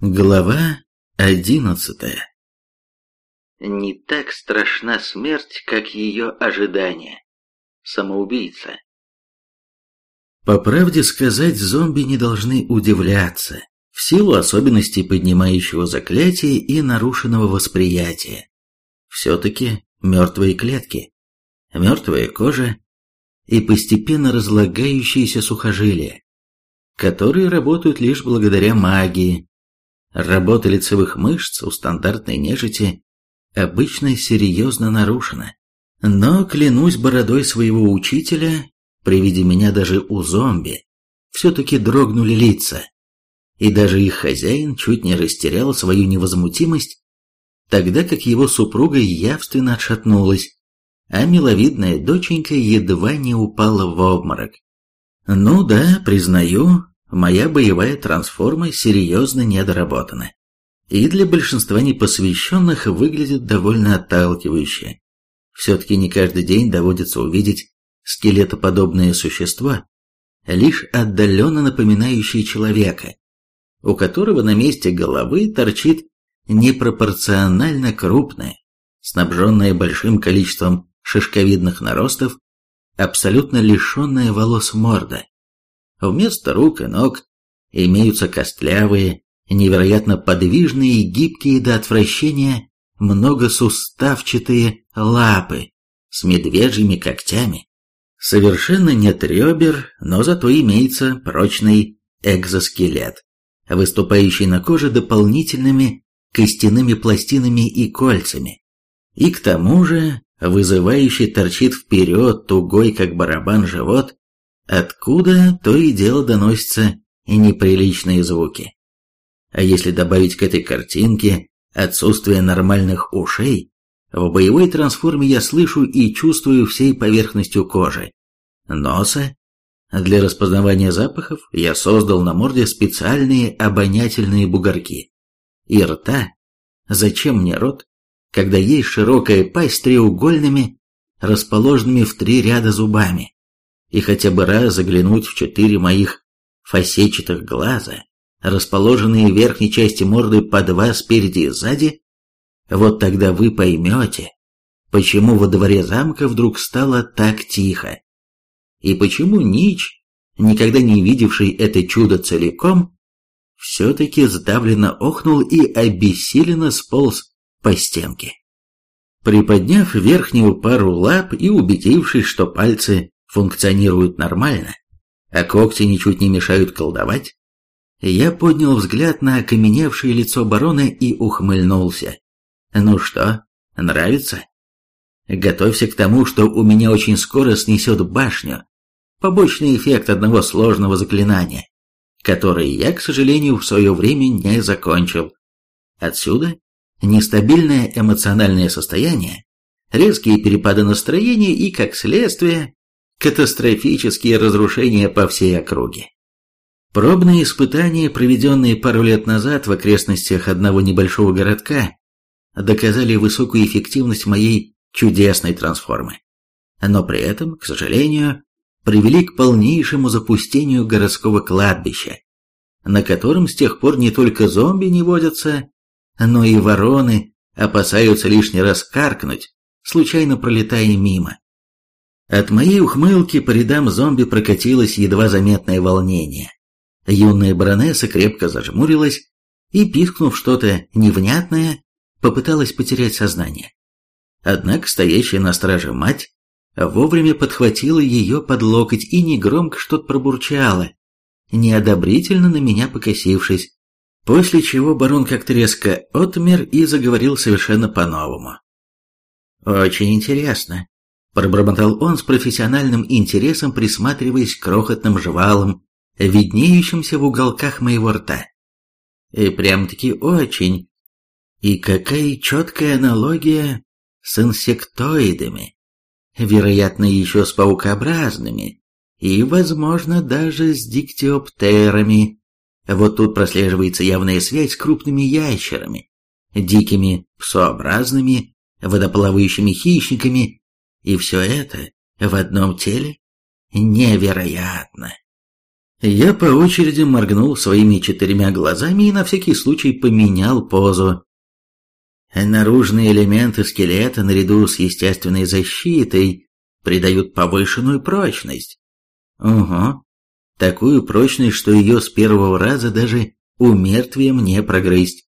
Глава одиннадцатая Не так страшна смерть, как ее ожидание. Самоубийца. По правде сказать, зомби не должны удивляться, в силу особенностей поднимающего заклятия и нарушенного восприятия. Все-таки мертвые клетки, мертвая кожа и постепенно разлагающиеся сухожилия, которые работают лишь благодаря магии, Работа лицевых мышц у стандартной нежити обычно серьезно нарушена. Но, клянусь бородой своего учителя, при виде меня даже у зомби, все-таки дрогнули лица. И даже их хозяин чуть не растерял свою невозмутимость, тогда как его супруга явственно отшатнулась, а миловидная доченька едва не упала в обморок. Ну да, признаю, моя боевая трансформа серьезно недоработана. И для большинства непосвященных выглядит довольно отталкивающе. Все-таки не каждый день доводится увидеть скелетоподобное существо, лишь отдаленно напоминающее человека, у которого на месте головы торчит непропорционально крупная, снабженная большим количеством шишковидных наростов, абсолютно лишенная волос морда. Вместо рук и ног имеются костлявые, невероятно подвижные и гибкие до отвращения многосуставчатые лапы с медвежьими когтями. Совершенно нет ребер, но зато имеется прочный экзоскелет, выступающий на коже дополнительными костяными пластинами и кольцами. И к тому же вызывающий торчит вперед тугой, как барабан, живот, откуда то и дело доносятся неприличные звуки. А если добавить к этой картинке отсутствие нормальных ушей, в боевой трансформе я слышу и чувствую всей поверхностью кожи, носа. Для распознавания запахов я создал на морде специальные обонятельные бугорки. И рта. Зачем мне рот, когда есть широкая пасть с треугольными, расположенными в три ряда зубами? И хотя бы раз заглянуть в четыре моих фасетчатых глаза, расположенные в верхней части морды по два спереди и сзади, вот тогда вы поймете, почему во дворе замка вдруг стало так тихо, и почему Нич, никогда не видевший это чудо целиком, все-таки сдавленно охнул и обессиленно сполз по стенке. Приподняв верхнюю пару лап и убедившись, что пальцы функционируют нормально, а когти ничуть не мешают колдовать, я поднял взгляд на окаменевшее лицо барона и ухмыльнулся. «Ну что, нравится?» «Готовься к тому, что у меня очень скоро снесет башню. Побочный эффект одного сложного заклинания, который я, к сожалению, в свое время не закончил. Отсюда нестабильное эмоциональное состояние, резкие перепады настроения и, как следствие, катастрофические разрушения по всей округе. Пробные испытания, проведенные пару лет назад в окрестностях одного небольшого городка, доказали высокую эффективность моей чудесной трансформы. Но при этом, к сожалению, привели к полнейшему запустению городского кладбища, на котором с тех пор не только зомби не водятся, но и вороны опасаются лишний раз каркнуть, случайно пролетая мимо. От моей ухмылки по рядам зомби прокатилось едва заметное волнение. Юная баронесса крепко зажмурилась и, пискнув что-то невнятное, попыталась потерять сознание. Однако стоящая на страже мать вовремя подхватила ее под локоть и негромко что-то пробурчала, неодобрительно на меня покосившись, после чего барон как-то резко отмер и заговорил совершенно по-новому. «Очень интересно. Пробормотал он с профессиональным интересом, присматриваясь к крохотным жвалам, виднеющимся в уголках моего рта. И прям-таки очень. И какая четкая аналогия с инсектоидами. Вероятно, еще с паукообразными. И, возможно, даже с диктиоптерами. Вот тут прослеживается явная связь с крупными ящерами, дикими псообразными, водоплавающими хищниками и все это в одном теле? Невероятно! Я по очереди моргнул своими четырьмя глазами и на всякий случай поменял позу. Наружные элементы скелета наряду с естественной защитой придают повышенную прочность. Угу. Такую прочность, что ее с первого раза даже у мертвия не прогрызть.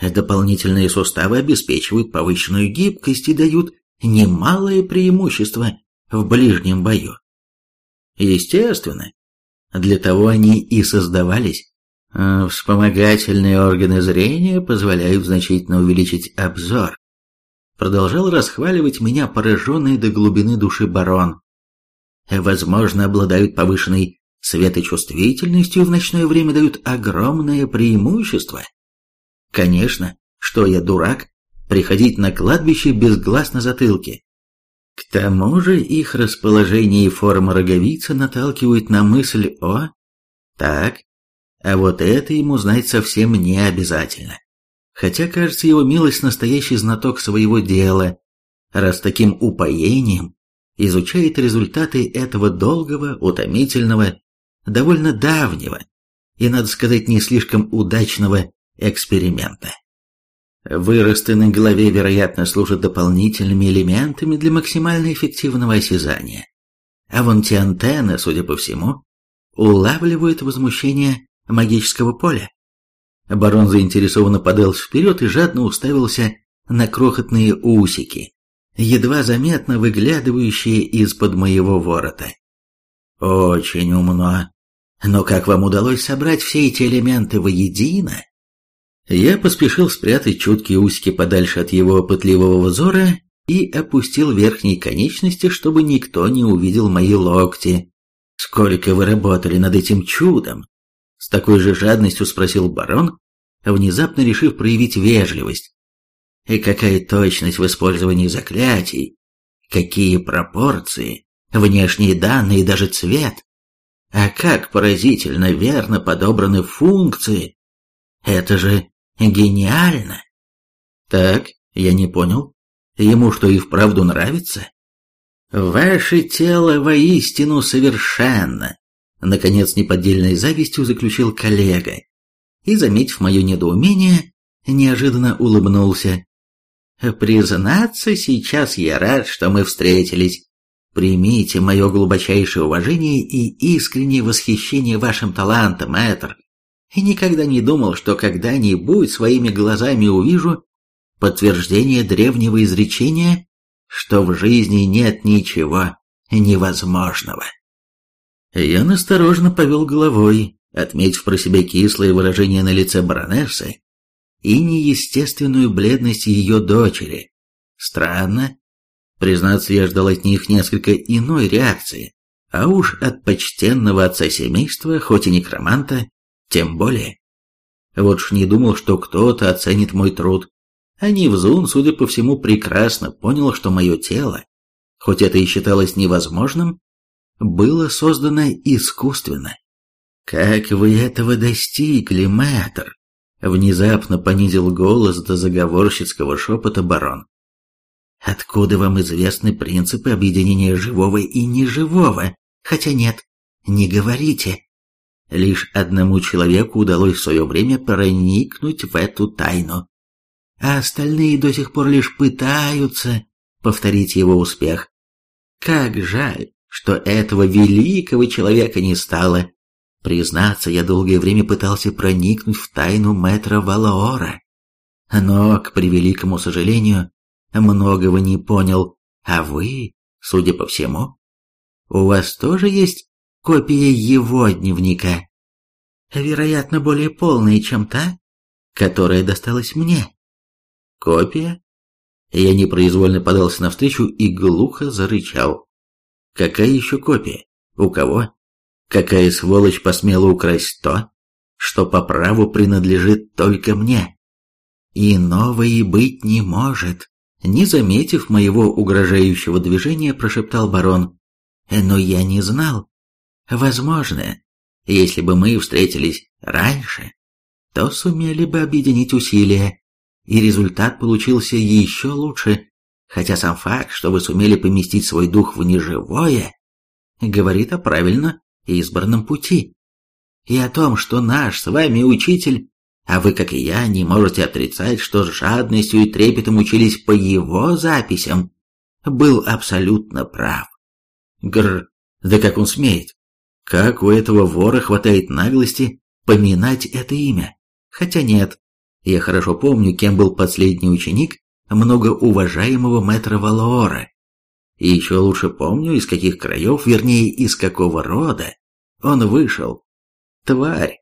Дополнительные суставы обеспечивают повышенную гибкость и дают немалое преимущество в ближнем бою. Естественно, для того они и создавались. А вспомогательные органы зрения позволяют значительно увеличить обзор. Продолжал расхваливать меня пораженный до глубины души барон. Возможно, обладают повышенной светочувствительностью и в ночное время дают огромное преимущество. Конечно, что я дурак, приходить на кладбище без глаз на затылке. К тому же их расположение и форма роговицы наталкивают на мысль о... Так, а вот это ему знать совсем не обязательно. Хотя, кажется, его милость настоящий знаток своего дела, раз таким упоением изучает результаты этого долгого, утомительного, довольно давнего и, надо сказать, не слишком удачного эксперимента. Выросты на голове, вероятно, служат дополнительными элементами для максимально эффективного осязания. А вон те антенны, судя по всему, улавливают возмущение магического поля. Барон заинтересованно подался вперед и жадно уставился на крохотные усики, едва заметно выглядывающие из-под моего ворота. «Очень умно. Но как вам удалось собрать все эти элементы воедино?» Я поспешил спрятать чуткие усики подальше от его пытливого взора и опустил верхние конечности, чтобы никто не увидел мои локти. «Сколько вы работали над этим чудом?» С такой же жадностью спросил барон, внезапно решив проявить вежливость. «И какая точность в использовании заклятий? Какие пропорции, внешние данные и даже цвет? А как поразительно верно подобраны функции! Это же Гениально! Так, я не понял. Ему что, и вправду нравится? Ваше тело воистину совершенно! Наконец, неподдельной завистью заключил коллега. И, заметив мое недоумение, неожиданно улыбнулся. «Признаться, сейчас я рад, что мы встретились. Примите мое глубочайшее уважение и искреннее восхищение вашим талантом, Этер и никогда не думал, что когда-нибудь своими глазами увижу подтверждение древнего изречения, что в жизни нет ничего невозможного. Я насторожно повел головой, отметив про себя кислое выражение на лице баронессы и неестественную бледность ее дочери. Странно. Признаться, я ждал от них несколько иной реакции, а уж от почтенного отца семейства, хоть и некроманта, тем более. Вот ж не думал, что кто-то оценит мой труд. А Нивзун, судя по всему, прекрасно понял, что мое тело, хоть это и считалось невозможным, было создано искусственно. «Как вы этого достигли, мэтр?» Внезапно понизил голос до заговорщицкого шепота барон. «Откуда вам известны принципы объединения живого и неживого? Хотя нет, не говорите. Лишь одному человеку удалось в свое время проникнуть в эту тайну, а остальные до сих пор лишь пытаются повторить его успех. Как жаль, что этого великого человека не стало. Признаться, я долгое время пытался проникнуть в тайну мэтра Валаора, но, к превеликому сожалению, многого не понял, а вы, судя по всему, у вас тоже есть копия его дневника. Вероятно, более полная, чем та, которая досталась мне. Копия? Я непроизвольно подался навстречу и глухо зарычал. Какая еще копия? У кого? Какая сволочь посмела украсть то, что по праву принадлежит только мне? И быть не может. Не заметив моего угрожающего движения, прошептал барон. Но я не знал, Возможно, если бы мы встретились раньше, то сумели бы объединить усилия, и результат получился еще лучше, хотя сам факт, что вы сумели поместить свой дух в неживое, говорит о правильно избранном пути. и о том, что наш с вами учитель, а вы, как и я, не можете отрицать, что с жадностью и трепетом учились по его записям, был абсолютно прав. Гр, да как он смеет? Как у этого вора хватает наглости поминать это имя? Хотя нет, я хорошо помню, кем был последний ученик многоуважаемого мэтра Валоора. И еще лучше помню, из каких краев, вернее, из какого рода он вышел. Тварь.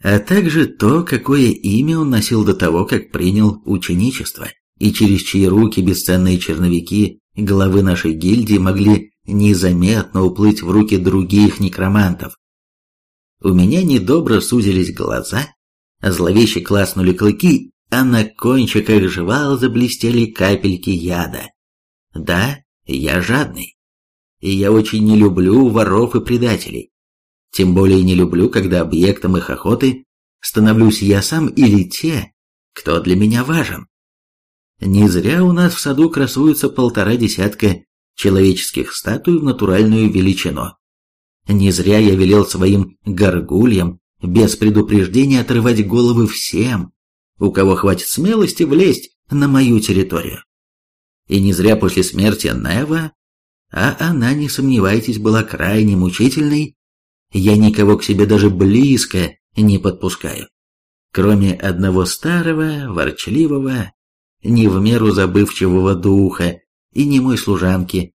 А также то, какое имя он носил до того, как принял ученичество, и через чьи руки бесценные черновики главы нашей гильдии могли незаметно уплыть в руки других некромантов. У меня недобро сузились глаза, зловеще класнули клыки, а на кончиках жевал заблестели капельки яда. Да, я жадный. И я очень не люблю воров и предателей. Тем более не люблю, когда объектом их охоты становлюсь я сам или те, кто для меня важен. Не зря у нас в саду красуются полтора десятка человеческих статуй в натуральную величину. Не зря я велел своим горгульям без предупреждения отрывать головы всем, у кого хватит смелости влезть на мою территорию. И не зря после смерти Нева, а она, не сомневайтесь, была крайне мучительной, я никого к себе даже близко не подпускаю. Кроме одного старого, ворчливого, не в меру забывчивого духа и немой служанки,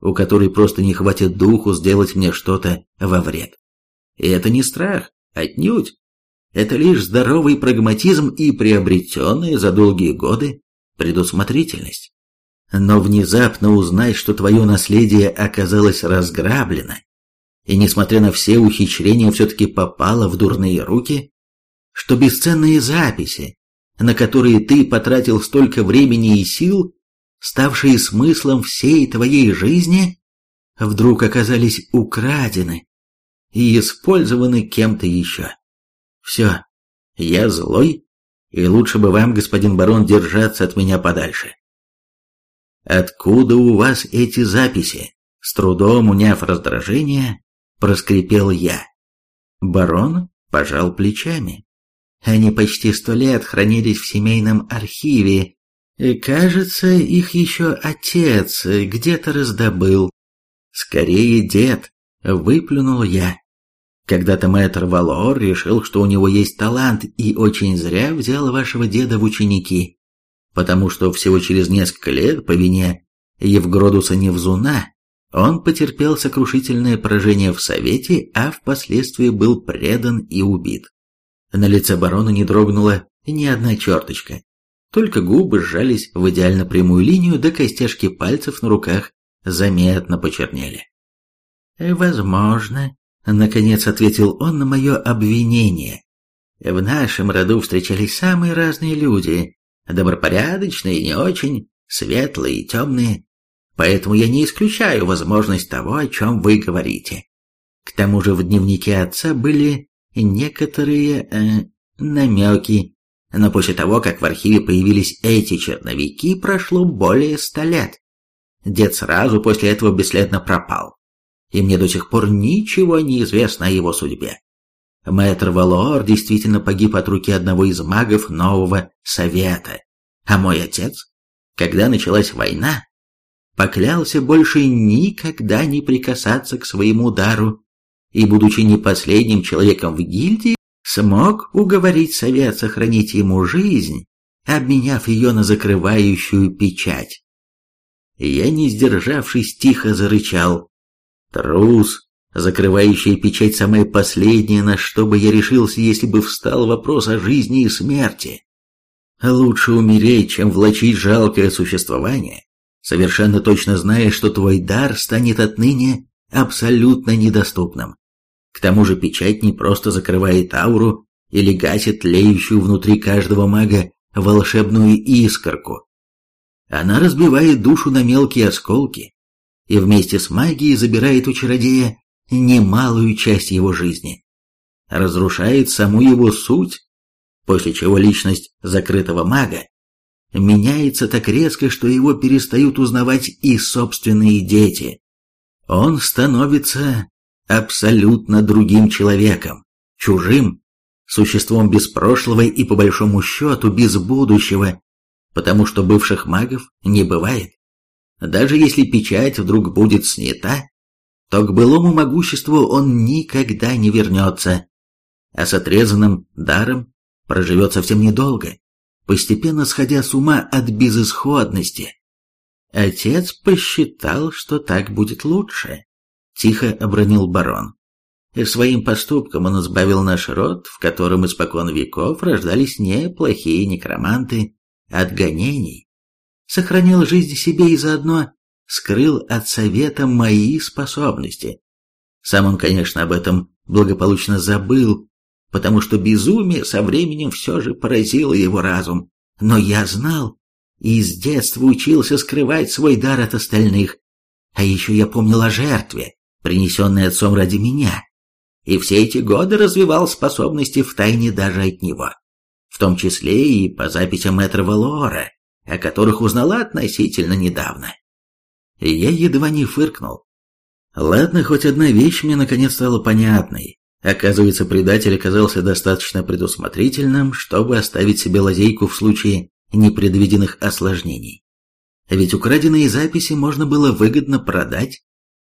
у которой просто не хватит духу сделать мне что-то во вред. И это не страх, отнюдь. Это лишь здоровый прагматизм и приобретенная за долгие годы предусмотрительность. Но внезапно узнать, что твое наследие оказалось разграблено, и, несмотря на все ухищрения, все-таки попало в дурные руки, что бесценные записи, на которые ты потратил столько времени и сил, ставшие смыслом всей твоей жизни, вдруг оказались украдены и использованы кем-то еще. Все, я злой, и лучше бы вам, господин барон, держаться от меня подальше. Откуда у вас эти записи? С трудом уняв раздражение, проскрипел я. Барон пожал плечами. Они почти сто лет хранились в семейном архиве, кажется, их еще отец где-то раздобыл. Скорее дед, выплюнул я. Когда-то мэтр Валор решил, что у него есть талант, и очень зря взял вашего деда в ученики, потому что всего через несколько лет по вине Евгродуса Невзуна он потерпел сокрушительное поражение в Совете, а впоследствии был предан и убит. На лице барона не дрогнула ни одна черточка, только губы сжались в идеально прямую линию, да костяшки пальцев на руках заметно почернели. «Возможно», — наконец ответил он на мое обвинение. «В нашем роду встречались самые разные люди, добропорядочные и не очень, светлые и темные. Поэтому я не исключаю возможность того, о чем вы говорите. К тому же в дневнике отца были некоторые э, намеки, но после того, как в архиве появились эти черновики, прошло более ста лет. Дед сразу после этого бесследно пропал, и мне до сих пор ничего не известно о его судьбе. Мэтр Валоор действительно погиб от руки одного из магов нового совета, а мой отец, когда началась война, поклялся больше никогда не прикасаться к своему дару, и, будучи не последним человеком в гильдии, смог уговорить совет сохранить ему жизнь, обменяв ее на закрывающую печать. Я, не сдержавшись, тихо зарычал. Трус, закрывающая печать самое последнее, на что бы я решился, если бы встал вопрос о жизни и смерти. Лучше умереть, чем влачить жалкое существование, совершенно точно зная, что твой дар станет отныне абсолютно недоступным. К тому же печать не просто закрывает ауру или гасит тлеющую внутри каждого мага волшебную искорку. Она разбивает душу на мелкие осколки и вместе с магией забирает у чародея немалую часть его жизни. Разрушает саму его суть, после чего личность закрытого мага меняется так резко, что его перестают узнавать и собственные дети. Он становится абсолютно другим человеком, чужим, существом без прошлого и, по большому счету, без будущего, потому что бывших магов не бывает. Даже если печать вдруг будет снята, то к былому могуществу он никогда не вернется, а с отрезанным даром проживет совсем недолго, постепенно сходя с ума от безысходности. Отец посчитал, что так будет лучше, тихо обронил барон. Своим поступком он избавил наш род, в котором испокон веков рождались неплохие некроманты, от гонений сохранил жизнь себе и заодно скрыл от совета мои способности. Сам он, конечно, об этом благополучно забыл, потому что безумие со временем все же поразило его разум. Но я знал и с детства учился скрывать свой дар от остальных. А еще я помнил о жертве, принесенной отцом ради меня, и все эти годы развивал способности в тайне даже от него, в том числе и по записям мэтра Валора, о которых узнала относительно недавно. Я едва не фыркнул. Ладно, хоть одна вещь мне наконец стала понятной. Оказывается, предатель оказался достаточно предусмотрительным, чтобы оставить себе лазейку в случае непредвиденных осложнений. Ведь украденные записи можно было выгодно продать.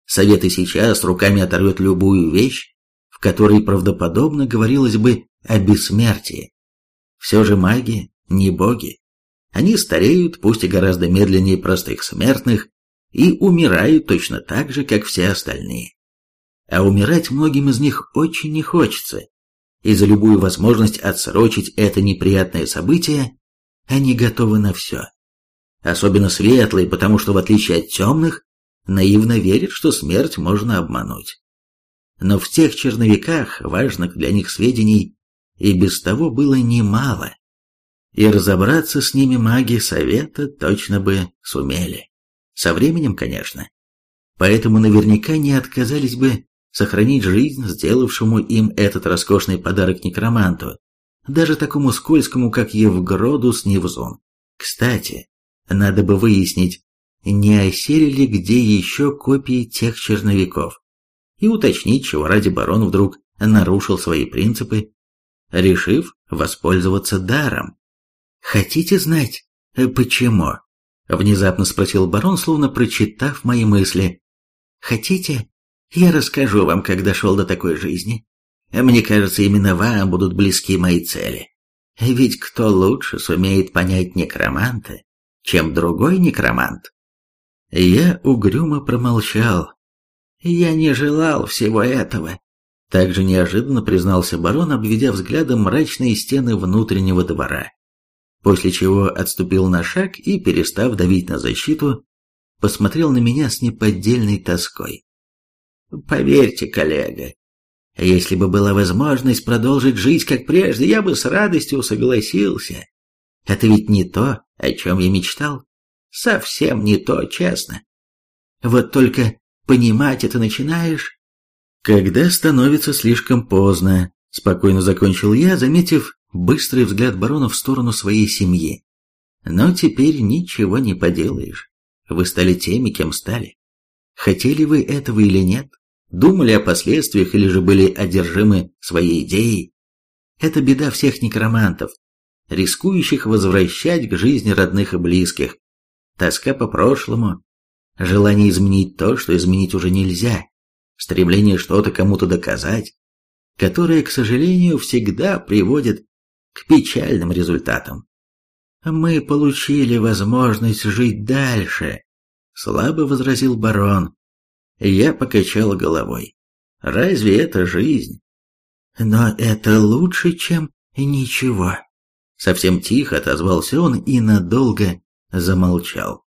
Совет и сейчас руками оторвет любую вещь, в которой правдоподобно говорилось бы о бессмертии. Все же маги не боги. Они стареют, пусть и гораздо медленнее простых смертных, и умирают точно так же, как все остальные. А умирать многим из них очень не хочется, и за любую возможность отсрочить это неприятное событие они готовы на все. Особенно светлые, потому что, в отличие от темных, наивно верят, что смерть можно обмануть. Но в тех черновиках важных для них сведений и без того было немало и разобраться с ними маги Совета точно бы сумели. Со временем, конечно. Поэтому наверняка не отказались бы сохранить жизнь сделавшему им этот роскошный подарок некроманту, даже такому скользкому, как Евгродус Невзун. Кстати, надо бы выяснить, не осели ли где еще копии тех черновиков, и уточнить, чего ради барон вдруг нарушил свои принципы, решив воспользоваться даром. «Хотите знать, э, почему?» — внезапно спросил барон, словно прочитав мои мысли. «Хотите? Я расскажу вам, как дошел до такой жизни. Мне кажется, именно вам будут близки мои цели. Ведь кто лучше сумеет понять некроманта, чем другой некромант?» Я угрюмо промолчал. Я не желал всего этого. Также неожиданно признался барон, обведя взглядом мрачные стены внутреннего двора после чего отступил на шаг и, перестав давить на защиту, посмотрел на меня с неподдельной тоской. «Поверьте, коллега, если бы была возможность продолжить жить как прежде, я бы с радостью согласился. Это ведь не то, о чем я мечтал. Совсем не то, честно. Вот только понимать это начинаешь, когда становится слишком поздно, спокойно закончил я, заметив быстрый взгляд барона в сторону своей семьи. Но теперь ничего не поделаешь. Вы стали теми, кем стали. Хотели вы этого или нет? Думали о последствиях или же были одержимы своей идеей? Это беда всех некромантов, рискующих возвращать к жизни родных и близких. Тоска по прошлому, желание изменить то, что изменить уже нельзя, стремление что-то кому-то доказать, которое, к сожалению, всегда приводит к печальным результатам. «Мы получили возможность жить дальше», — слабо возразил барон. Я покачал головой. «Разве это жизнь?» «Но это лучше, чем ничего». Совсем тихо отозвался он и надолго замолчал.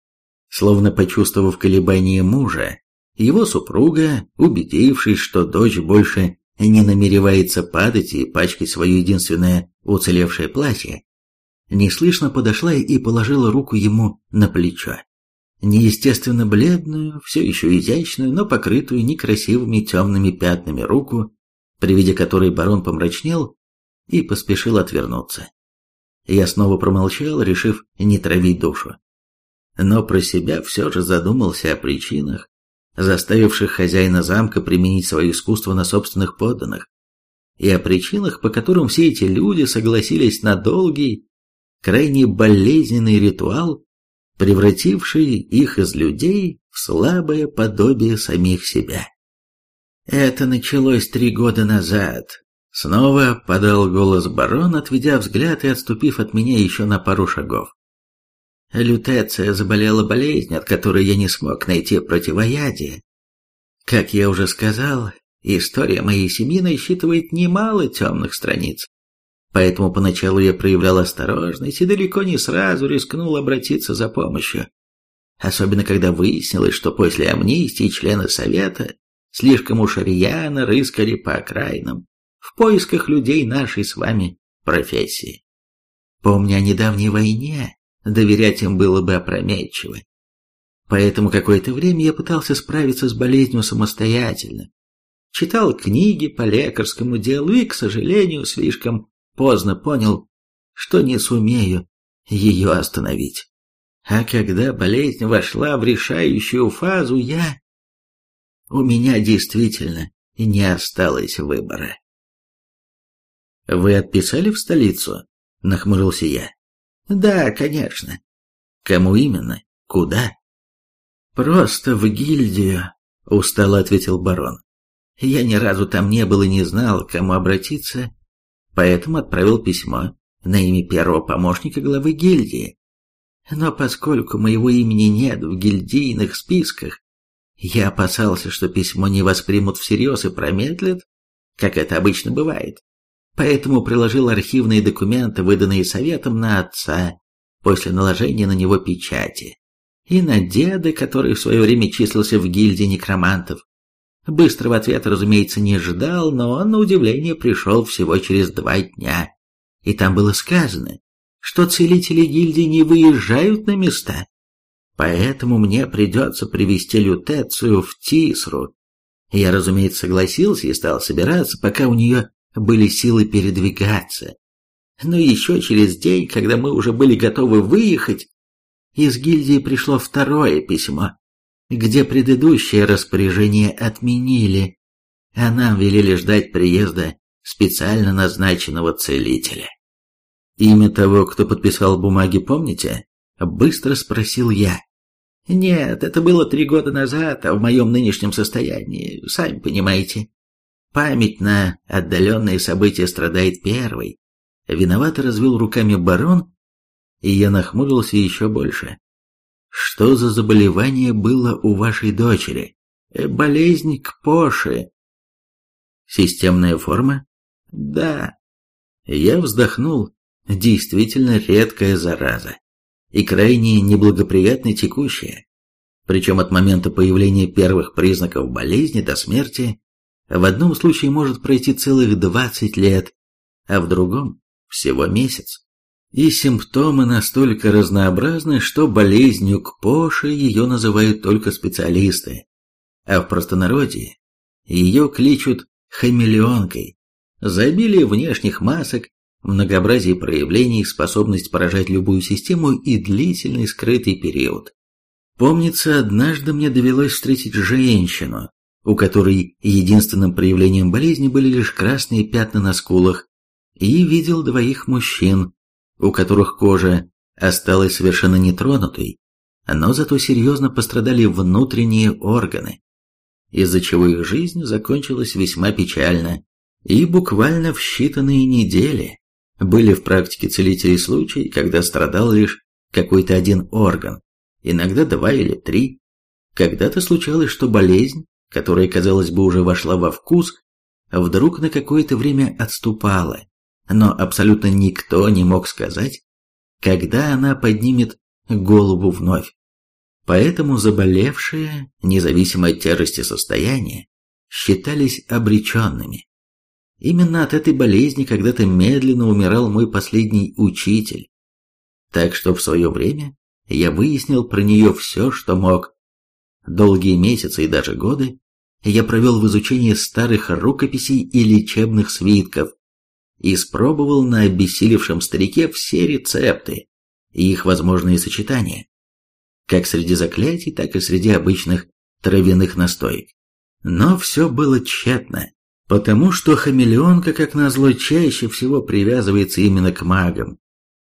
Словно почувствовав колебание мужа, его супруга, убедившись, что дочь больше не намеревается падать и пачкать свое единственное уцелевшее платье, неслышно подошла и положила руку ему на плечо. Неестественно бледную, все еще изящную, но покрытую некрасивыми темными пятнами руку, при виде которой барон помрачнел и поспешил отвернуться. Я снова промолчал, решив не травить душу. Но про себя все же задумался о причинах, заставивших хозяина замка применить свое искусство на собственных подданных. и о причинах, по которым все эти люди согласились на долгий, крайне болезненный ритуал, превративший их из людей в слабое подобие самих себя. Это началось три года назад. Снова подал голос барон, отведя взгляд и отступив от меня еще на пару шагов. Лютеция заболела болезнь, от которой я не смог найти противоядие. Как я уже сказал, история моей семьи насчитывает немало темных страниц. Поэтому поначалу я проявлял осторожность и далеко не сразу рискнул обратиться за помощью. Особенно когда выяснилось, что после амнистии члены Совета слишком уж рьяно рыскали по окраинам поисках людей нашей с вами профессии. Помня о недавней войне, доверять им было бы опрометчиво. Поэтому какое-то время я пытался справиться с болезнью самостоятельно. Читал книги по лекарскому делу и, к сожалению, слишком поздно понял, что не сумею ее остановить. А когда болезнь вошла в решающую фазу, я... У меня действительно не осталось выбора. «Вы отписали в столицу?» — нахмурился я. Да, конечно. Кому именно? Куда? Просто в гильдию, устало ответил барон. Я ни разу там не был и не знал, к кому обратиться, поэтому отправил письмо на имя первого помощника главы гильдии. Но поскольку моего имени нет в гильдийных списках, я опасался, что письмо не воспримут всерьез и промедлят, как это обычно бывает поэтому приложил архивные документы, выданные советом на отца, после наложения на него печати, и на деда, который в свое время числился в гильдии некромантов. Быстрого ответа, разумеется, не ждал, но он, на удивление, пришел всего через два дня. И там было сказано, что целители гильдии не выезжают на места. Поэтому мне придется привести лютецию в Тисру. Я, разумеется, согласился и стал собираться, пока у нее были силы передвигаться. Но еще через день, когда мы уже были готовы выехать, из гильдии пришло второе письмо, где предыдущее распоряжение отменили, а нам велели ждать приезда специально назначенного целителя. Имя того, кто подписал бумаги, помните? Быстро спросил я. Нет, это было три года назад, а в моем нынешнем состоянии, сами понимаете. Память на отдаленные события страдает первой. Виновато развел руками барон, и я нахмурился еще больше. Что за заболевание было у вашей дочери? Э, болезнь к Поше. Системная форма? Да. Я вздохнул. Действительно редкая зараза. И крайне неблагоприятно текущая. Причем от момента появления первых признаков болезни до смерти в одном случае может пройти целых 20 лет, а в другом всего месяц. И симптомы настолько разнообразны, что болезнью к Поше ее называют только специалисты, а в простонародье ее кличут хамелеонкой. За обилие внешних масок, многообразие проявлений, способность поражать любую систему и длительный скрытый период. Помнится, однажды мне довелось встретить женщину, у которой единственным проявлением болезни были лишь красные пятна на скулах, и видел двоих мужчин, у которых кожа осталась совершенно нетронутой, но зато серьезно пострадали внутренние органы, из-за чего их жизнь закончилась весьма печально, и буквально в считанные недели были в практике целителей случаи, когда страдал лишь какой-то один орган, иногда два или три. Когда-то случалось, что болезнь которая, казалось бы, уже вошла во вкус, вдруг на какое-то время отступала, но абсолютно никто не мог сказать, когда она поднимет голову вновь. Поэтому заболевшие, независимо от тяжести состояния, считались обреченными. Именно от этой болезни когда-то медленно умирал мой последний учитель. Так что в свое время я выяснил про нее все, что мог, Долгие месяцы и даже годы я провел в изучении старых рукописей и лечебных свитков, и испробовал на обессилевшем старике все рецепты и их возможные сочетания, как среди заклятий, так и среди обычных травяных настоек. Но все было тщетно, Потому что хамелеонка, как назло, чаще всего привязывается именно к магам,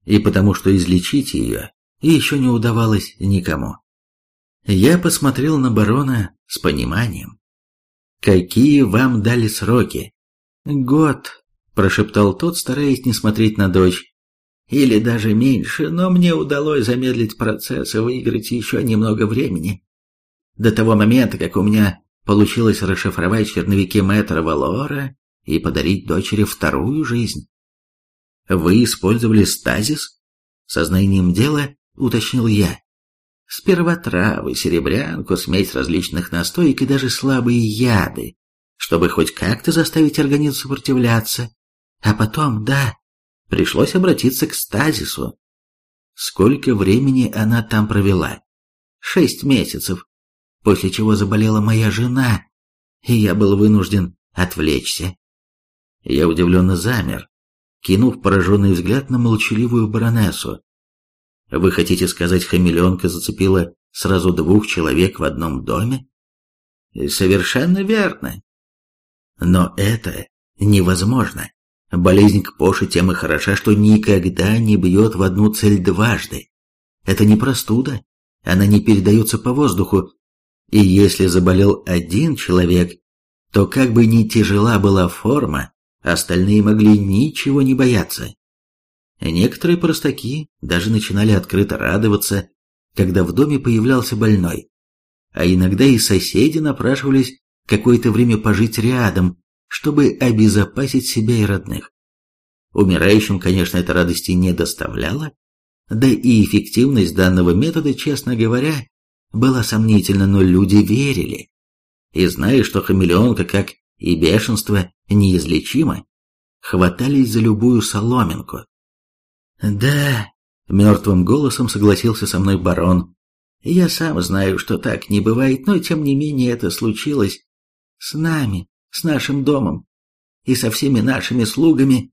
и потому что излечить ее еще не удавалось никому. Я посмотрел на барона с пониманием. «Какие вам дали сроки?» «Год», – прошептал тот, стараясь не смотреть на дочь. «Или даже меньше, но мне удалось замедлить процесс и выиграть еще немного времени. До того момента, как у меня получилось расшифровать черновики мэтра Валора и подарить дочери вторую жизнь. Вы использовали стазис? Сознанием дела уточнил я. Сперва травы, серебрянку, смесь различных настоек и даже слабые яды, чтобы хоть как-то заставить организм сопротивляться. А потом, да, пришлось обратиться к стазису. Сколько времени она там провела? Шесть месяцев после чего заболела моя жена, и я был вынужден отвлечься. Я удивленно замер, кинув пораженный взгляд на молчаливую баронессу. Вы хотите сказать, хамелеонка зацепила сразу двух человек в одном доме? Совершенно верно. Но это невозможно. Болезнь к Поше тем и хороша, что никогда не бьет в одну цель дважды. Это не простуда, она не передается по воздуху, и если заболел один человек, то как бы ни тяжела была форма, остальные могли ничего не бояться. Некоторые простаки даже начинали открыто радоваться, когда в доме появлялся больной. А иногда и соседи напрашивались какое-то время пожить рядом, чтобы обезопасить себя и родных. Умирающим, конечно, это радости не доставляло, да и эффективность данного метода, честно говоря, была сомнительна, но люди верили. И зная, что хамелеонка, как и бешенство, неизлечимо, хватались за любую соломинку. «Да», — мертвым голосом согласился со мной барон, — «я сам знаю, что так не бывает, но тем не менее это случилось с нами, с нашим домом и со всеми нашими слугами.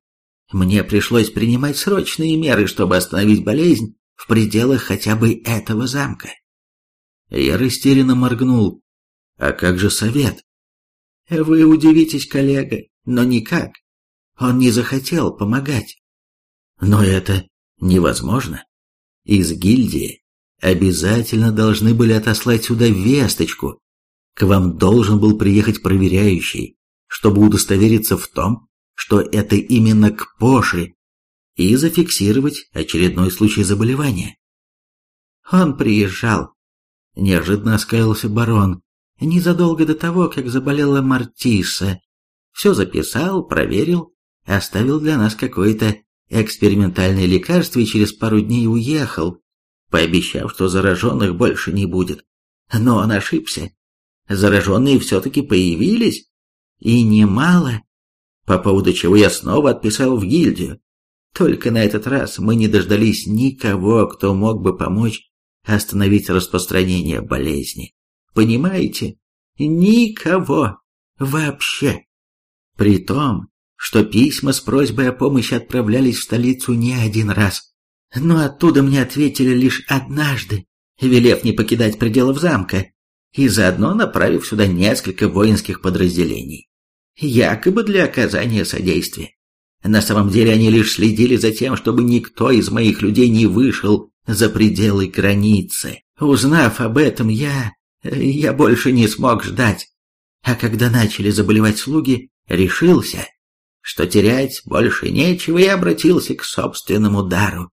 Мне пришлось принимать срочные меры, чтобы остановить болезнь в пределах хотя бы этого замка. Я растерянно моргнул. А как же совет? Вы удивитесь, коллега, но никак. Он не захотел помогать. Но это невозможно. Из гильдии обязательно должны были отослать сюда весточку. К вам должен был приехать проверяющий, чтобы удостовериться в том, что это именно к Поше, и зафиксировать очередной случай заболевания. Он приезжал, Неожиданно оскалился барон. Незадолго до того, как заболела Мартиса. Все записал, проверил, оставил для нас какое-то экспериментальное лекарство и через пару дней уехал, пообещав, что зараженных больше не будет. Но он ошибся. Зараженные все-таки появились, и немало, по поводу чего я снова отписал в гильдию. Только на этот раз мы не дождались никого, кто мог бы помочь остановить распространение болезни. Понимаете? Никого. Вообще. При том, что письма с просьбой о помощи отправлялись в столицу не один раз. Но оттуда мне ответили лишь однажды, велев не покидать пределов замка, и заодно направив сюда несколько воинских подразделений. Якобы для оказания содействия. На самом деле они лишь следили за тем, чтобы никто из моих людей не вышел за пределы границы. Узнав об этом, я... я больше не смог ждать. А когда начали заболевать слуги, решился, что терять больше нечего и обратился к собственному дару.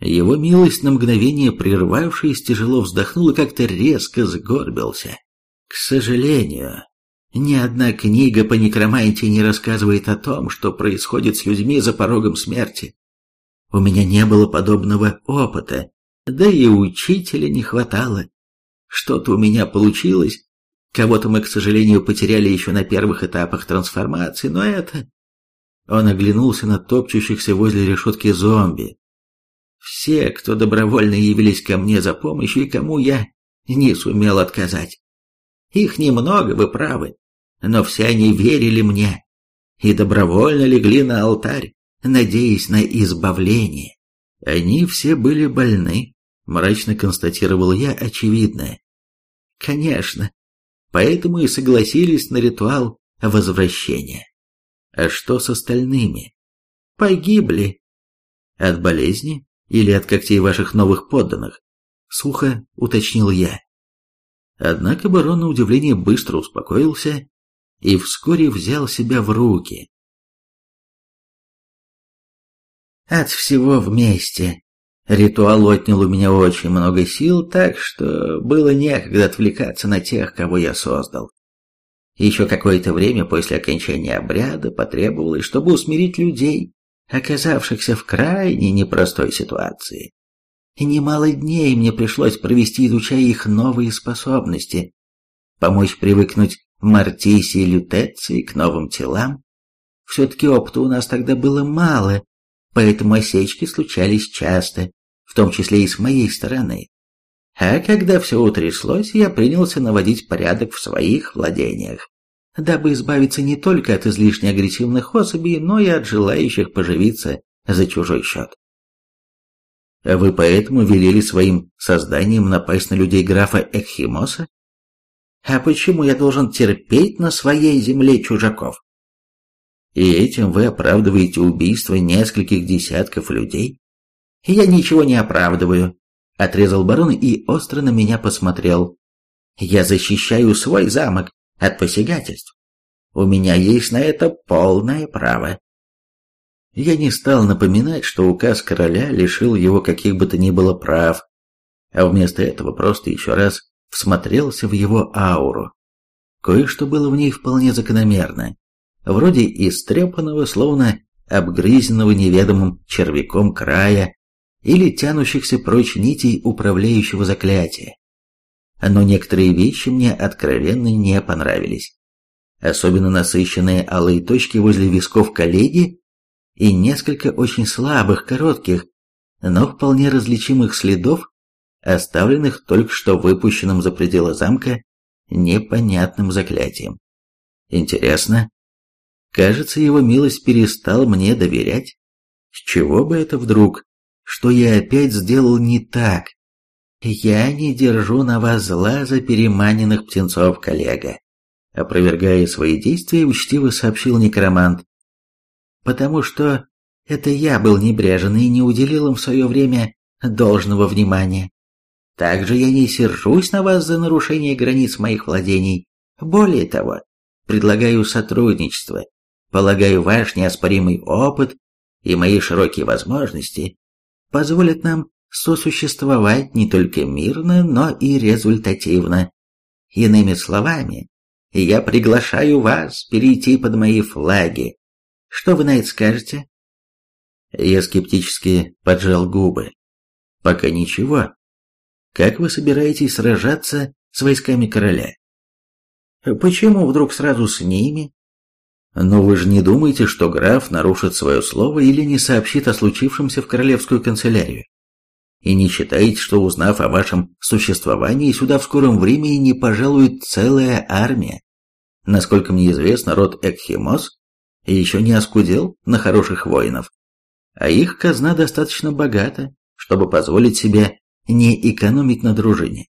Его милость на мгновение прервавшись, тяжело вздохнул и как-то резко сгорбился. К сожалению, ни одна книга по некромантии не рассказывает о том, что происходит с людьми за порогом смерти. У меня не было подобного опыта, да и учителя не хватало. Что-то у меня получилось. Кого-то мы, к сожалению, потеряли еще на первых этапах трансформации, но это... Он оглянулся на топчущихся возле решетки зомби. Все, кто добровольно явились ко мне за помощью и кому я не сумел отказать. Их немного, вы правы, но все они верили мне и добровольно легли на алтарь, надеясь на избавление. Они все были больны, мрачно констатировал я очевидное. Конечно, поэтому и согласились на ритуал возвращения. А что с остальными? Погибли. От болезни или от когтей ваших новых подданных? Сухо уточнил я. Однако барон на удивление быстро успокоился и вскоре взял себя в руки. От всего вместе. Ритуал отнял у меня очень много сил, так что было некогда отвлекаться на тех, кого я создал. Еще какое-то время после окончания обряда потребовалось, чтобы усмирить людей, оказавшихся в крайне непростой ситуации. И немало дней мне пришлось провести, изучая их новые способности, помочь привыкнуть Мартисе и Лютеции к новым телам. Все-таки опыта у нас тогда было мало, поэтому осечки случались часто, в том числе и с моей стороны. А когда все утряслось, я принялся наводить порядок в своих владениях, дабы избавиться не только от излишне агрессивных особей, но и от желающих поживиться за чужой счет. Вы поэтому велели своим созданиям напасть на людей графа Экхимоса? А почему я должен терпеть на своей земле чужаков? И этим вы оправдываете убийство нескольких десятков людей? Я ничего не оправдываю, отрезал барон и остро на меня посмотрел. Я защищаю свой замок от посягательств. У меня есть на это полное право. Я не стал напоминать, что указ короля лишил его каких бы то ни было прав, а вместо этого просто еще раз всмотрелся в его ауру. Кое-что было в ней вполне закономерно, вроде истрепанного, словно обгрызенного неведомым червяком края или тянущихся прочь нитей управляющего заклятия. Но некоторые вещи мне откровенно не понравились. Особенно насыщенные алые точки возле висков коллеги и несколько очень слабых, коротких, но вполне различимых следов, оставленных только что выпущенным за пределы замка непонятным заклятием. Интересно, кажется, его милость перестал мне доверять. С чего бы это вдруг, что я опять сделал не так? Я не держу на вас зла за переманенных птенцов, коллега. Опровергая свои действия, учтиво сообщил некромант потому что это я был небрежен и не уделил им в свое время должного внимания. Также я не сержусь на вас за нарушение границ моих владений. Более того, предлагаю сотрудничество. Полагаю, ваш неоспоримый опыт и мои широкие возможности позволят нам сосуществовать не только мирно, но и результативно. Иными словами, я приглашаю вас перейти под мои флаги, что вы на это скажете?» Я скептически поджал губы. «Пока ничего. Как вы собираетесь сражаться с войсками короля?» «Почему вдруг сразу с ними?» «Но вы же не думаете, что граф нарушит свое слово или не сообщит о случившемся в королевскую канцелярию? И не считаете, что, узнав о вашем существовании, сюда в скором времени не пожалует целая армия? Насколько мне известно, род Экхимос еще не оскудел на хороших воинов, а их казна достаточно богата, чтобы позволить себе не экономить на дружине.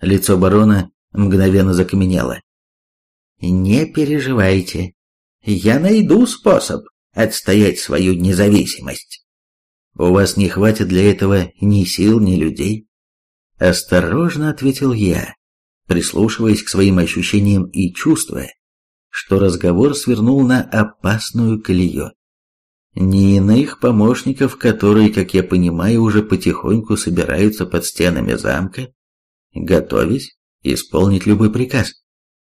Лицо барона мгновенно закаменело. «Не переживайте, я найду способ отстоять свою независимость». «У вас не хватит для этого ни сил, ни людей?» Осторожно ответил я, прислушиваясь к своим ощущениям и чувствуя, что разговор свернул на опасную колею. Ни иных помощников, которые, как я понимаю, уже потихоньку собираются под стенами замка, готовясь исполнить любой приказ.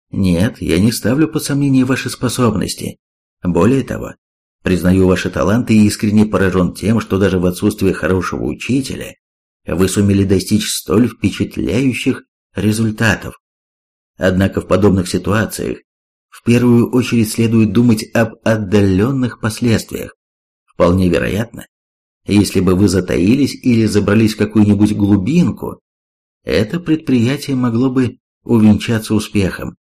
Нет, я не ставлю под сомнение ваши способности. Более того, признаю ваши таланты и искренне поражен тем, что даже в отсутствие хорошего учителя вы сумели достичь столь впечатляющих результатов. Однако в подобных ситуациях в первую очередь следует думать об отдаленных последствиях. Вполне вероятно, если бы вы затаились или забрались в какую-нибудь глубинку, это предприятие могло бы увенчаться успехом.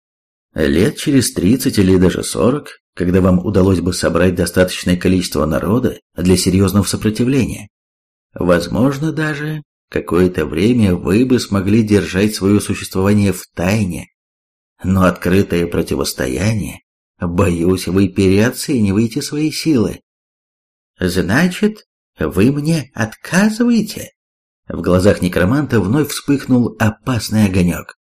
Лет через 30 или даже 40, когда вам удалось бы собрать достаточное количество народа для серьезного сопротивления. Возможно, даже какое-то время вы бы смогли держать свое существование в тайне но открытое противостояние Боюсь, вы переоцениваете свои силы. Значит, вы мне отказываете? В глазах некроманта вновь вспыхнул опасный огонек.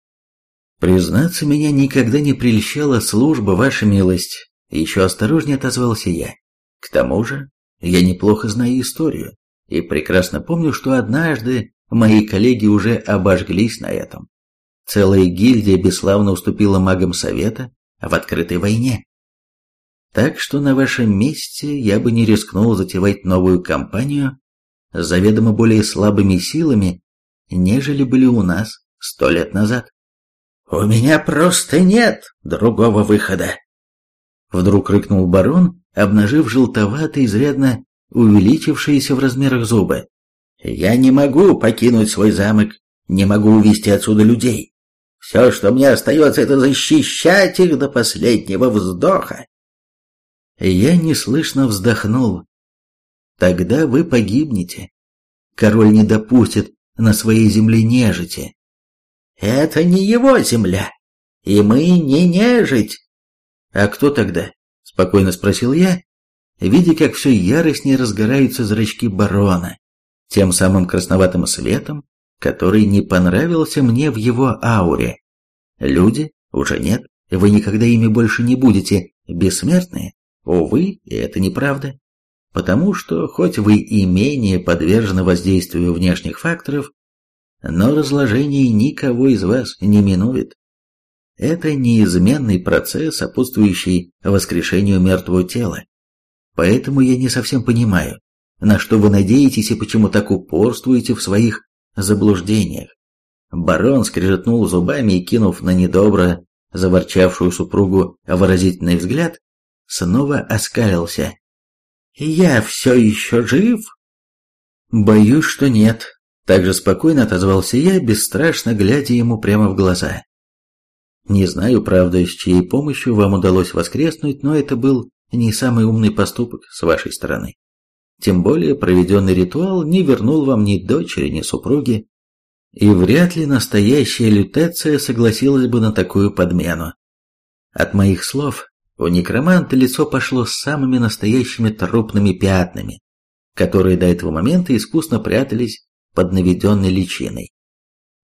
«Признаться, меня никогда не прельщала служба, ваша милость», — еще осторожнее отозвался я. «К тому же, я неплохо знаю историю, и прекрасно помню, что однажды мои коллеги уже обожглись на этом. Целая гильдия бесславно уступила магам Совета в открытой войне. Так что на вашем месте я бы не рискнул затевать новую кампанию с заведомо более слабыми силами, нежели были у нас сто лет назад. «У меня просто нет другого выхода!» Вдруг рыкнул барон, обнажив желтоватые, изрядно увеличившиеся в размерах зубы. «Я не могу покинуть свой замок, не могу увести отсюда людей. Все, что мне остается, это защищать их до последнего вздоха». Я неслышно вздохнул. «Тогда вы погибнете. Король не допустит на своей земле нежити. Это не его земля, и мы не нежить. А кто тогда? Спокойно спросил я, видя, как все яростнее разгораются зрачки барона, тем самым красноватым светом, который не понравился мне в его ауре. Люди уже нет, вы никогда ими больше не будете, бессмертные. Увы, это неправда. Потому что, хоть вы и менее подвержены воздействию внешних факторов, но разложение никого из вас не минует. Это неизменный процесс, сопутствующий воскрешению мертвого тела. Поэтому я не совсем понимаю, на что вы надеетесь и почему так упорствуете в своих заблуждениях. Барон скрежетнул зубами и, кинув на недобро заворчавшую супругу выразительный взгляд, снова оскалился. «Я все еще жив?» «Боюсь, что нет», также спокойно отозвался я, бесстрашно глядя ему прямо в глаза. Не знаю, правда, с чьей помощью вам удалось воскреснуть, но это был не самый умный поступок с вашей стороны. Тем более проведенный ритуал не вернул вам ни дочери, ни супруги, и вряд ли настоящая лютеция согласилась бы на такую подмену. От моих слов у некроманта лицо пошло с самыми настоящими трупными пятнами, которые до этого момента искусно прятались под наведенной личиной.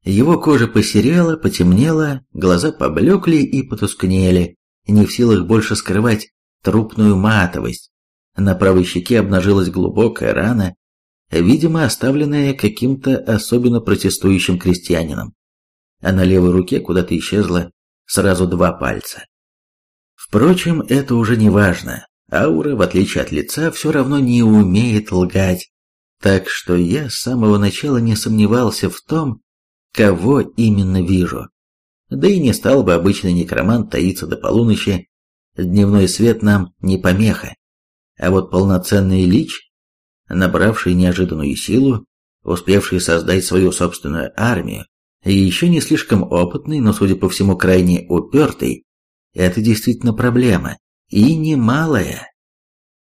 Его кожа посерела, потемнела, глаза поблекли и потускнели, не в силах больше скрывать трупную матовость. На правой щеке обнажилась глубокая рана, видимо, оставленная каким-то особенно протестующим крестьянином. А на левой руке куда-то исчезло сразу два пальца. Впрочем, это уже не важно. Аура, в отличие от лица, все равно не умеет лгать. Так что я с самого начала не сомневался в том, кого именно вижу. Да и не стал бы обычный некромант таиться до полуночи, дневной свет нам не помеха. А вот полноценный лич, набравший неожиданную силу, успевший создать свою собственную армию, и еще не слишком опытный, но, судя по всему, крайне упертый, это действительно проблема, и немалая.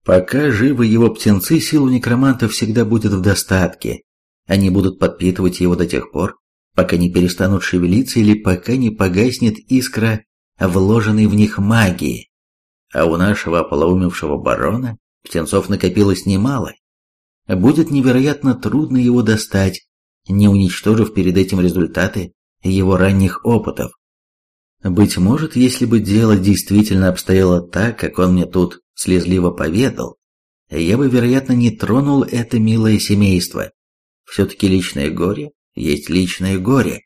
Пока живы его птенцы, сил некроманта всегда будет в достатке. Они будут подпитывать его до тех пор, пока не перестанут шевелиться или пока не погаснет искра вложенной в них магии. А у нашего ополоумевшего барона птенцов накопилось немало. Будет невероятно трудно его достать, не уничтожив перед этим результаты его ранних опытов. Быть может, если бы дело действительно обстояло так, как он мне тут слезливо поведал, я бы, вероятно, не тронул это милое семейство. Все-таки личное горе есть личное горе.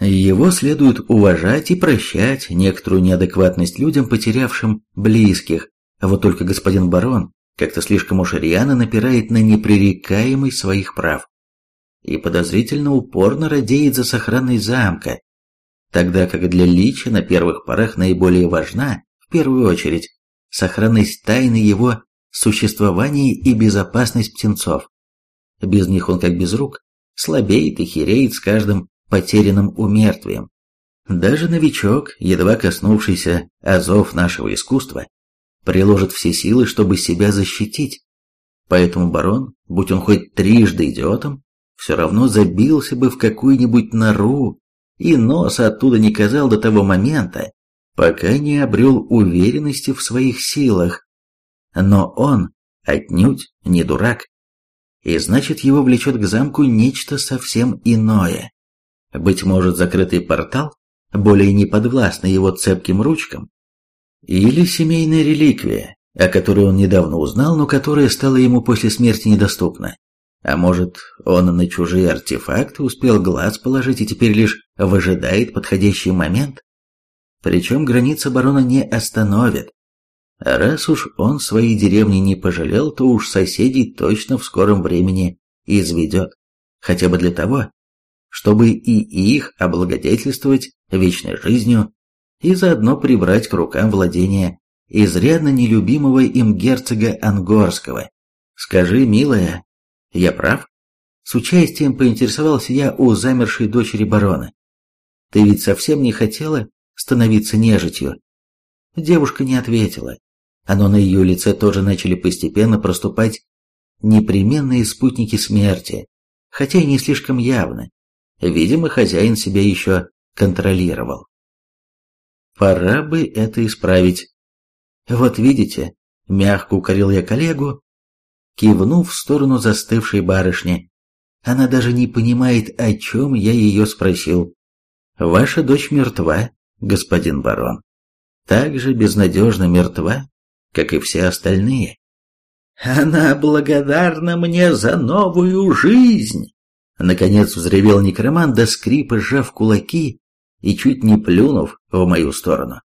Его следует уважать и прощать некоторую неадекватность людям, потерявшим близких, а вот только господин барон как-то слишком уж рьяно напирает на непререкаемость своих прав и подозрительно упорно радеет за сохранность замка, тогда как для Лича на первых порах наиболее важна, в первую очередь, сохранность тайны его существования и безопасность птенцов. Без них он как без рук, слабеет и хереет с каждым потерянным умертвием. Даже новичок, едва коснувшийся азов нашего искусства, приложит все силы, чтобы себя защитить. Поэтому барон, будь он хоть трижды идиотом, все равно забился бы в какую-нибудь нору и носа оттуда не казал до того момента, пока не обрел уверенности в своих силах. Но он отнюдь не дурак. И значит, его влечет к замку нечто совсем иное. Быть может, закрытый портал, более не подвластный его цепким ручкам, или семейная реликвия, о которой он недавно узнал, но которая стала ему после смерти недоступна. А может, он на чужие артефакты успел глаз положить и теперь лишь выжидает подходящий момент? Причем граница барона не остановит. А раз уж он своей деревни не пожалел, то уж соседей точно в скором времени изведет. Хотя бы для того, чтобы и их облагодетельствовать вечной жизнью и заодно прибрать к рукам владения изрядно нелюбимого им герцога Ангорского. Скажи, милая, я прав? С участием поинтересовался я у замершей дочери барона. Ты ведь совсем не хотела становиться нежитью? Девушка не ответила, но на ее лице тоже начали постепенно проступать непременные спутники смерти, хотя и не слишком явно. Видимо, хозяин себя еще контролировал. Пора бы это исправить. Вот видите, мягко укорил я коллегу, кивнув в сторону застывшей барышни. Она даже не понимает, о чем я ее спросил. Ваша дочь мертва, господин барон. Так же безнадежно мертва, как и все остальные. Она благодарна мне за новую жизнь. Наконец взревел некромант до скрипа, сжав кулаки и чуть не плюнув в мою сторону.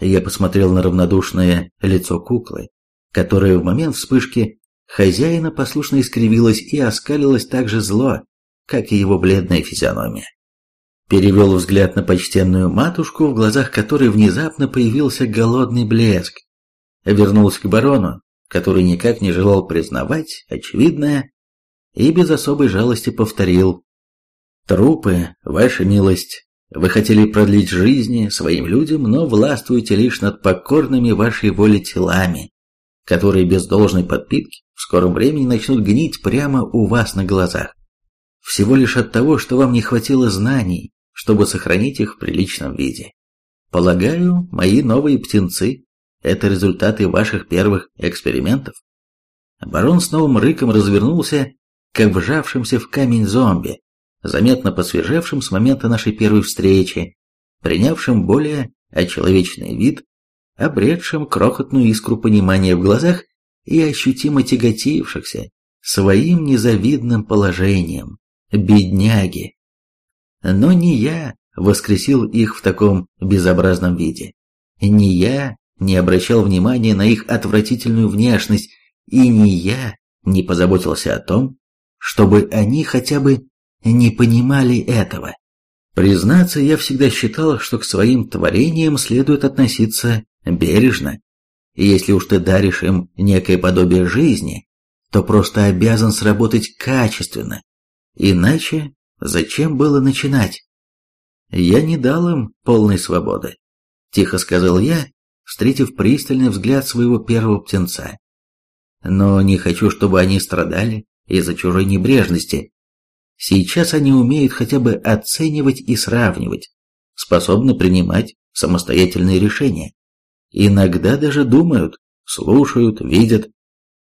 Я посмотрел на равнодушное лицо куклы, которое в момент вспышки хозяина послушно искривилось и оскалилось так же зло, как и его бледная физиономия. Перевел взгляд на почтенную матушку, в глазах которой внезапно появился голодный блеск. Вернулся к барону, который никак не желал признавать очевидное, и без особой жалости повторил «Трупы, ваша милость, вы хотели продлить жизни своим людям, но властвуете лишь над покорными вашей воле телами, которые без должной подпитки в скором времени начнут гнить прямо у вас на глазах. Всего лишь от того, что вам не хватило знаний, чтобы сохранить их в приличном виде. Полагаю, мои новые птенцы – это результаты ваших первых экспериментов. Барон с новым рыком развернулся к вжавшимся в камень зомби, заметно посвежевшим с момента нашей первой встречи, принявшим более очеловечный вид, обретшим крохотную искру понимания в глазах и ощутимо тяготившихся своим незавидным положением, бедняги. Но не я воскресил их в таком безобразном виде. Не я не обращал внимания на их отвратительную внешность, и не я не позаботился о том, чтобы они хотя бы не понимали этого. Признаться, я всегда считал, что к своим творениям следует относиться бережно. И если уж ты даришь им некое подобие жизни, то просто обязан сработать качественно. Иначе зачем было начинать? Я не дал им полной свободы, тихо сказал я, встретив пристальный взгляд своего первого птенца. Но не хочу, чтобы они страдали из-за чужой небрежности, Сейчас они умеют хотя бы оценивать и сравнивать, способны принимать самостоятельные решения. Иногда даже думают, слушают, видят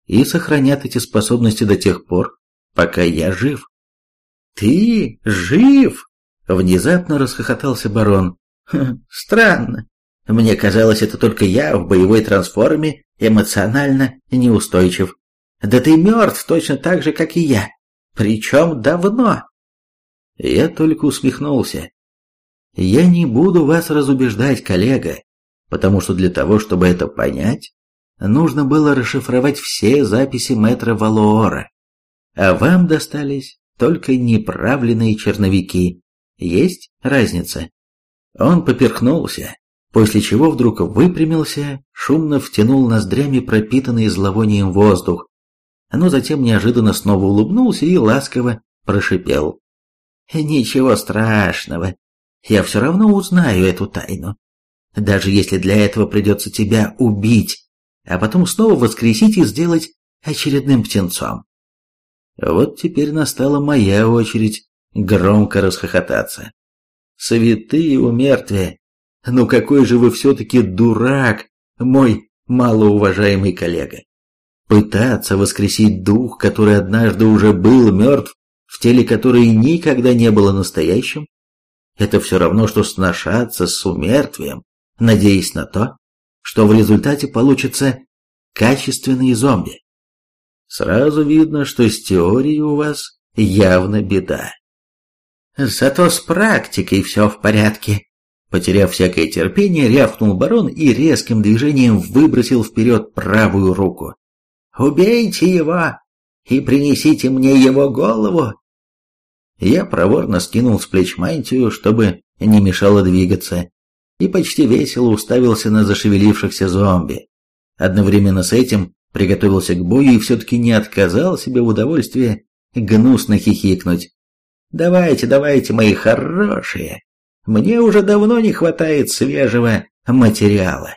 и сохранят эти способности до тех пор, пока я жив. «Ты жив?» — внезапно расхохотался барон. «Хм, «Странно. Мне казалось, это только я в боевой трансформе эмоционально неустойчив. Да ты мертв точно так же, как и я. Причем давно. Я только усмехнулся. Я не буду вас разубеждать, коллега, потому что для того, чтобы это понять, нужно было расшифровать все записи мэтра Валуора, а вам достались только неправленные черновики. Есть разница? Он поперхнулся, после чего вдруг выпрямился, шумно втянул ноздрями пропитанный зловонием воздух, но затем неожиданно снова улыбнулся и ласково прошипел. «Ничего страшного, я все равно узнаю эту тайну. Даже если для этого придется тебя убить, а потом снова воскресить и сделать очередным птенцом». Вот теперь настала моя очередь громко расхохотаться. Святые умертвия! Ну какой же вы все-таки дурак, мой малоуважаемый коллега. Пытаться воскресить дух, который однажды уже был мертв, в теле которой никогда не было настоящим, это все равно, что сношаться с умертвием, надеясь на то, что в результате получится качественные зомби. Сразу видно, что с теорией у вас явно беда. Зато с практикой все в порядке. Потеряв всякое терпение, рявкнул барон и резким движением выбросил вперед правую руку. «Убейте его и принесите мне его голову!» Я проворно скинул с плеч мантию, чтобы не мешало двигаться, и почти весело уставился на зашевелившихся зомби. Одновременно с этим приготовился к бою и все-таки не отказал себе в удовольствии гнусно хихикнуть. «Давайте, давайте, мои хорошие, мне уже давно не хватает свежего материала».